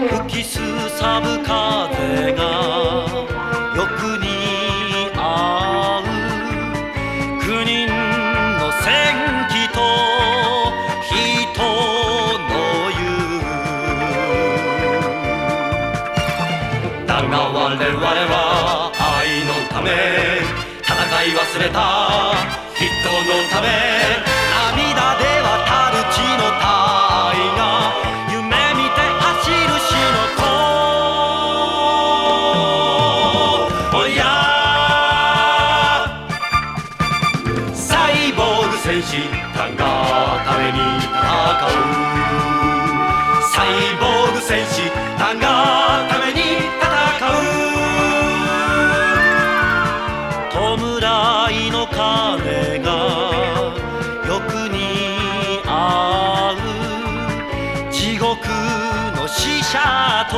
さぶ風がよく似合う9人の戦記と人の言うだが我々は愛のため戦い忘れた人のため。ボーグ戦士団がために戦うサイボーグ戦士団がために戦う弔いの鐘がよく似合う地獄の死者と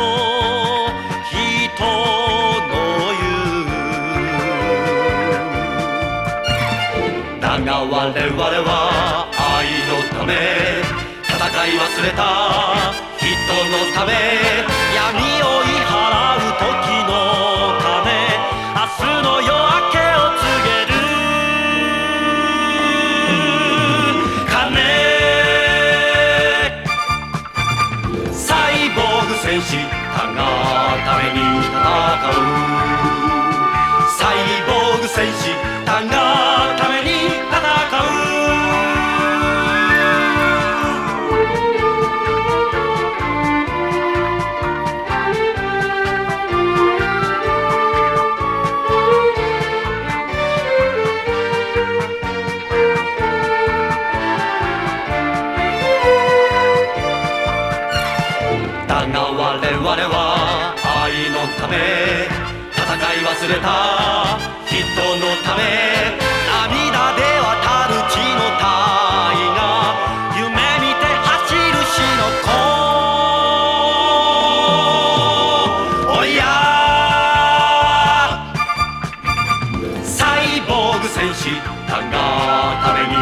人我々は愛のため戦い忘れた。人のため闇を追い払う時の鐘明日の夜明けを告げる。鐘サイボーグ戦士団がが我々は愛のため戦い忘れた人のため涙で渡る血の大河夢見て走る死の子おやサイボーグ戦士団がために